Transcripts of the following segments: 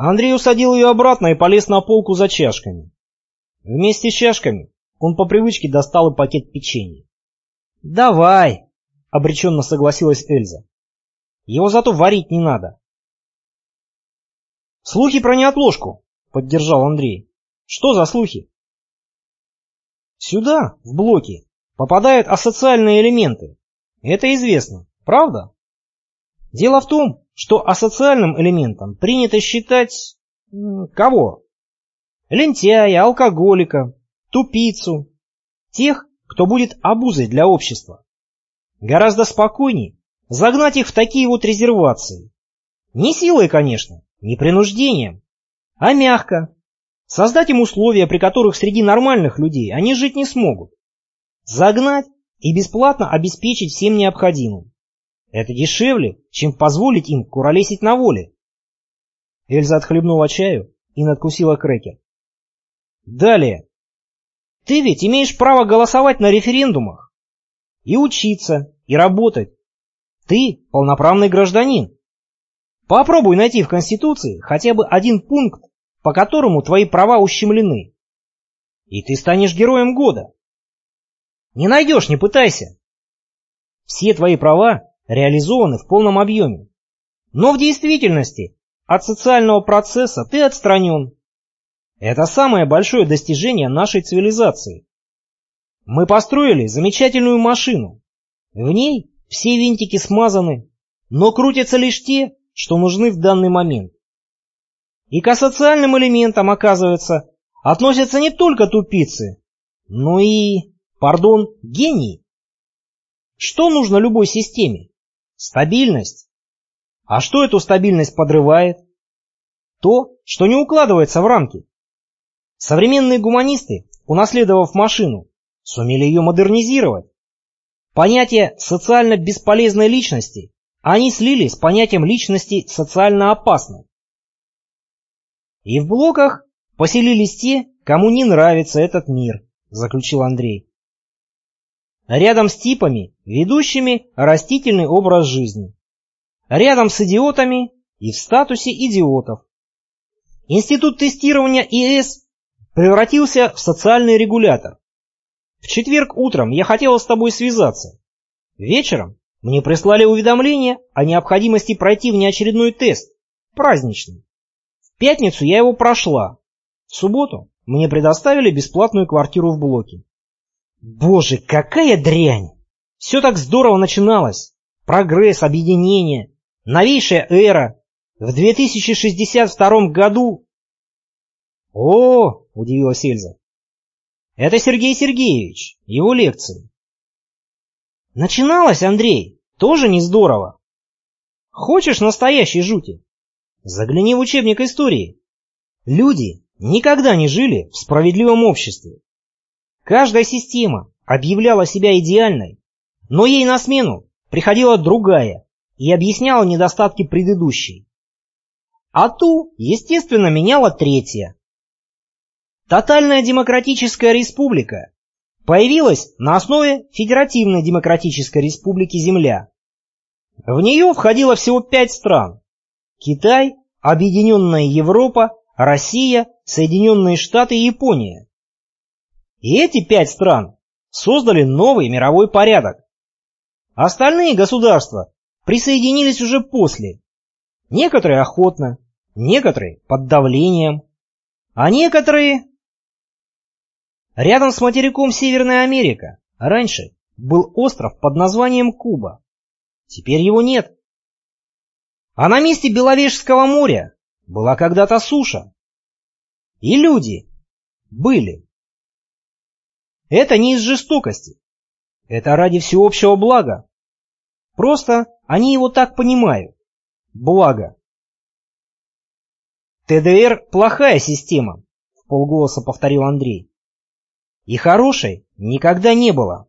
Андрей усадил ее обратно и полез на полку за чашками. Вместе с чашками он по привычке достал и пакет печенья. «Давай!» — обреченно согласилась Эльза. «Его зато варить не надо». «Слухи про неотложку», — поддержал Андрей. «Что за слухи?» «Сюда, в блоки, попадают асоциальные элементы. Это известно, правда? Дело в том, что асоциальным элементом принято считать... кого? Лентяя, алкоголика, тупицу, тех, кто будет обузой для общества. Гораздо спокойнее загнать их в такие вот резервации. Не силой, конечно, не принуждением, а мягко. Создать им условия, при которых среди нормальных людей они жить не смогут. Загнать и бесплатно обеспечить всем необходимым. Это дешевле, чем позволить им куролесить на воле. Эльза отхлебнула чаю и надкусила крекер. Далее. Ты ведь имеешь право голосовать на референдумах. И учиться, и работать. Ты полноправный гражданин. Попробуй найти в Конституции хотя бы один пункт, по которому твои права ущемлены. И ты станешь героем года. Не найдешь, не пытайся. Все твои права реализованы в полном объеме. Но в действительности от социального процесса ты отстранен. Это самое большое достижение нашей цивилизации. Мы построили замечательную машину. В ней все винтики смазаны, но крутятся лишь те, что нужны в данный момент. И к социальным элементам, оказывается, относятся не только тупицы, но и, пардон, гении. Что нужно любой системе? Стабильность. А что эту стабильность подрывает? То, что не укладывается в рамки. Современные гуманисты, унаследовав машину, сумели ее модернизировать. Понятие социально бесполезной личности они слили с понятием личности социально опасной. И в блоках поселились те, кому не нравится этот мир, заключил Андрей. Рядом с типами, ведущими растительный образ жизни. Рядом с идиотами и в статусе идиотов. Институт тестирования ИС превратился в социальный регулятор. В четверг утром я хотела с тобой связаться. Вечером мне прислали уведомление о необходимости пройти внеочередной тест, праздничный. В пятницу я его прошла. В субботу мне предоставили бесплатную квартиру в блоке. Боже, какая дрянь! Все так здорово начиналось. Прогресс, объединение, новейшая эра. В 2062 году «О!» — удивилась Эльза. «Это Сергей Сергеевич, его лекции». «Начиналось, Андрей, тоже не здорово. Хочешь настоящей жути? Загляни в учебник истории. Люди никогда не жили в справедливом обществе. Каждая система объявляла себя идеальной, но ей на смену приходила другая и объясняла недостатки предыдущей. А ту, естественно, меняла третья. Тотальная демократическая республика появилась на основе Федеративной демократической республики Земля. В нее входило всего пять стран. Китай, Объединенная Европа, Россия, Соединенные Штаты и Япония. И эти пять стран создали новый мировой порядок. Остальные государства присоединились уже после. Некоторые охотно, некоторые под давлением, а некоторые Рядом с материком Северная Америка раньше был остров под названием Куба. Теперь его нет. А на месте Беловежского моря была когда-то суша. И люди были. Это не из жестокости. Это ради всеобщего блага. Просто они его так понимают. Благо. ТДР плохая система, в полголоса повторил Андрей. И хорошей никогда не было.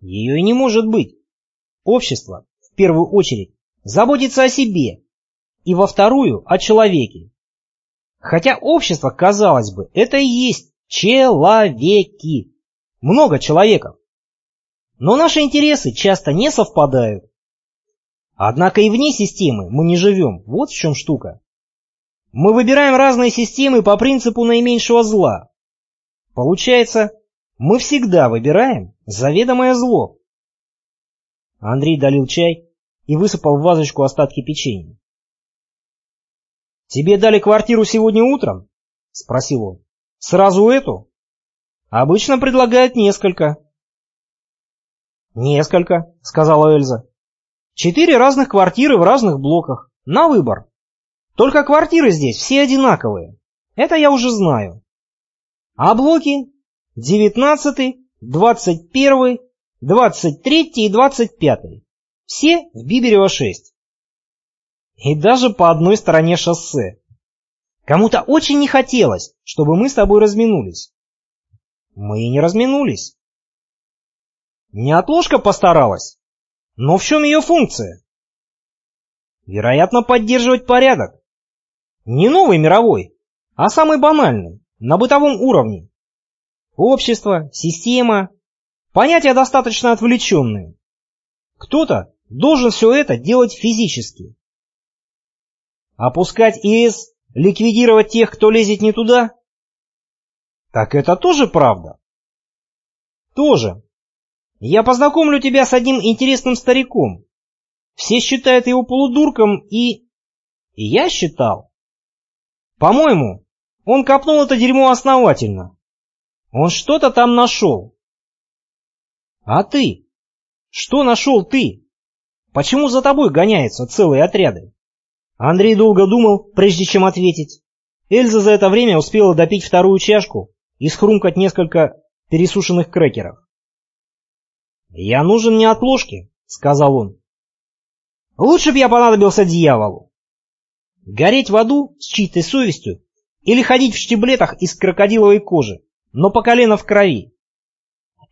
Ее и не может быть. Общество, в первую очередь, заботится о себе, и во вторую – о человеке. Хотя общество, казалось бы, это и есть человеки. Много человеков. Но наши интересы часто не совпадают. Однако и вне системы мы не живем, вот в чем штука. Мы выбираем разные системы по принципу наименьшего зла. Получается, мы всегда выбираем заведомое зло. Андрей долил чай и высыпал в вазочку остатки печенья. «Тебе дали квартиру сегодня утром?» — спросил он. «Сразу эту?» «Обычно предлагают несколько». «Несколько», — сказала Эльза. «Четыре разных квартиры в разных блоках. На выбор. Только квартиры здесь все одинаковые. Это я уже знаю. А блоки? Девятнадцатый, двадцать первый, двадцать третий и двадцать пятый. Все в Биберево 6. И даже по одной стороне шоссе. Кому-то очень не хотелось, чтобы мы с тобой разминулись. Мы и не разминулись. Не отложка постаралась. Но в чем ее функция? Вероятно, поддерживать порядок. Не новый мировой, а самый банальный, на бытовом уровне. Общество, система, понятия достаточно отвлеченные. Кто-то должен все это делать физически. Опускать ИС, ликвидировать тех, кто лезет не туда? Так это тоже правда? Тоже. Я познакомлю тебя с одним интересным стариком. Все считают его полудурком и... И я считал. По-моему, он копнул это дерьмо основательно. Он что-то там нашел. А ты? Что нашел ты? Почему за тобой гоняются целые отряды? Андрей долго думал, прежде чем ответить. Эльза за это время успела допить вторую чашку и схрумкать несколько пересушенных крекеров. «Я нужен не от ложки», — сказал он. «Лучше б я понадобился дьяволу. Гореть в аду с чистой совестью или ходить в штиблетах из крокодиловой кожи, но по колено в крови.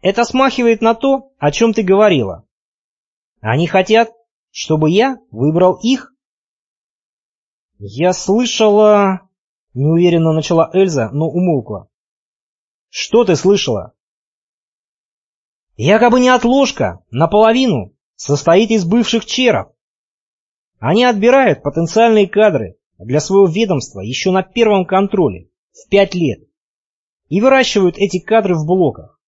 Это смахивает на то, о чем ты говорила. Они хотят, чтобы я выбрал их. Я слышала... Неуверенно начала Эльза, но умолкла. Что ты слышала? Якобы не отложка, наполовину, состоит из бывших черов. Они отбирают потенциальные кадры для своего ведомства еще на первом контроле, в пять лет, и выращивают эти кадры в блоках.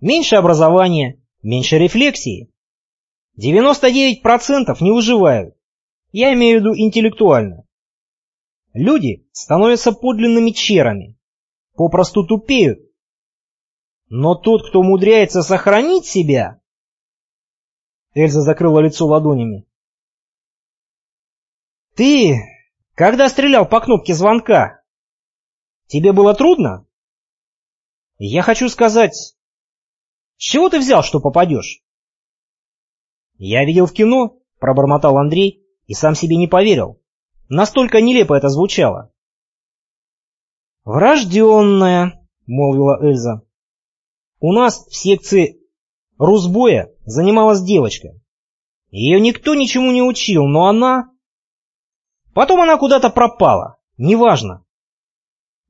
Меньше образования, меньше рефлексии. 99% не выживают. Я имею в виду интеллектуально. Люди становятся подлинными черами, попросту тупеют. Но тот, кто умудряется сохранить себя... Эльза закрыла лицо ладонями. Ты, когда стрелял по кнопке звонка, тебе было трудно? Я хочу сказать, с чего ты взял, что попадешь? Я видел в кино, пробормотал Андрей и сам себе не поверил. Настолько нелепо это звучало. «Врожденная», — молвила Эльза. «У нас в секции Русбоя занималась девочка. Ее никто ничему не учил, но она Потом она куда-то пропала. Неважно.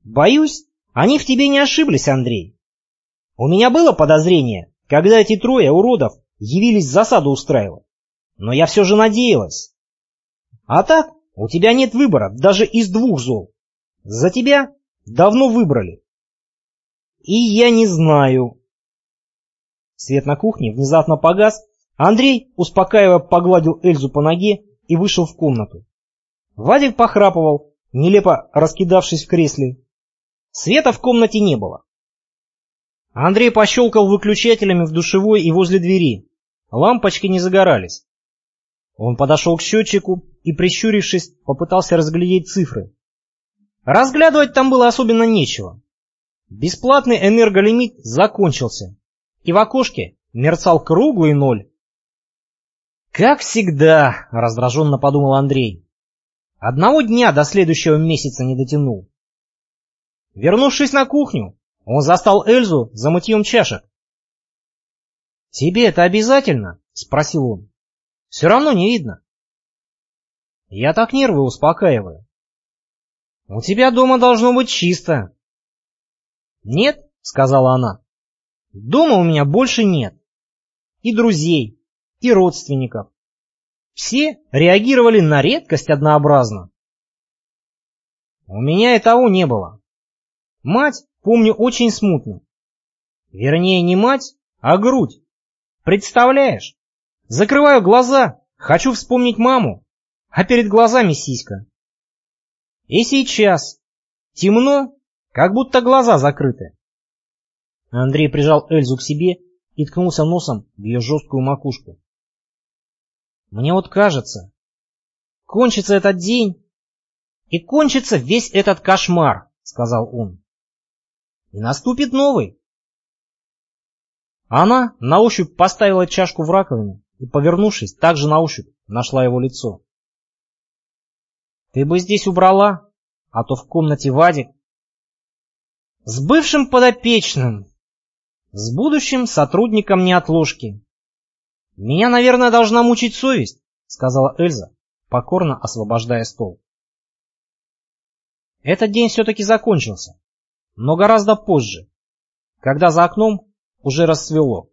Боюсь, они в тебе не ошиблись, Андрей. У меня было подозрение, когда эти трое уродов явились засаду устраивать. Но я все же надеялась. А так, у тебя нет выбора, даже из двух зол. За тебя давно выбрали. И я не знаю. Свет на кухне внезапно погас, Андрей, успокаивая, погладил Эльзу по ноге и вышел в комнату. Вадик похрапывал, нелепо раскидавшись в кресле. Света в комнате не было. Андрей пощелкал выключателями в душевой и возле двери. Лампочки не загорались. Он подошел к счетчику и, прищурившись, попытался разглядеть цифры. Разглядывать там было особенно нечего. Бесплатный энерголимит закончился, и в окошке мерцал круглый ноль. «Как всегда», — раздраженно подумал Андрей, Одного дня до следующего месяца не дотянул. Вернувшись на кухню, он застал Эльзу за мытьем чашек. «Тебе это обязательно?» — спросил он. «Все равно не видно». «Я так нервы успокаиваю». «У тебя дома должно быть чисто». «Нет», — сказала она. «Дома у меня больше нет. И друзей, и родственников. Все реагировали на редкость однообразно. У меня и того не было. Мать помню очень смутно. Вернее, не мать, а грудь. Представляешь? Закрываю глаза, хочу вспомнить маму, а перед глазами сиська. И сейчас. Темно, как будто глаза закрыты. Андрей прижал Эльзу к себе и ткнулся носом в ее жесткую макушку. Мне вот кажется, кончится этот день, и кончится весь этот кошмар, сказал он. И наступит новый. Она на ощупь поставила чашку в раковину и, повернувшись, также на ощупь нашла его лицо. Ты бы здесь убрала, а то в комнате Вадик. С бывшим подопечным, с будущим сотрудником неотложки. Меня, наверное, должна мучить совесть, сказала Эльза, покорно освобождая стол. Этот день все-таки закончился, но гораздо позже, когда за окном уже рассвело.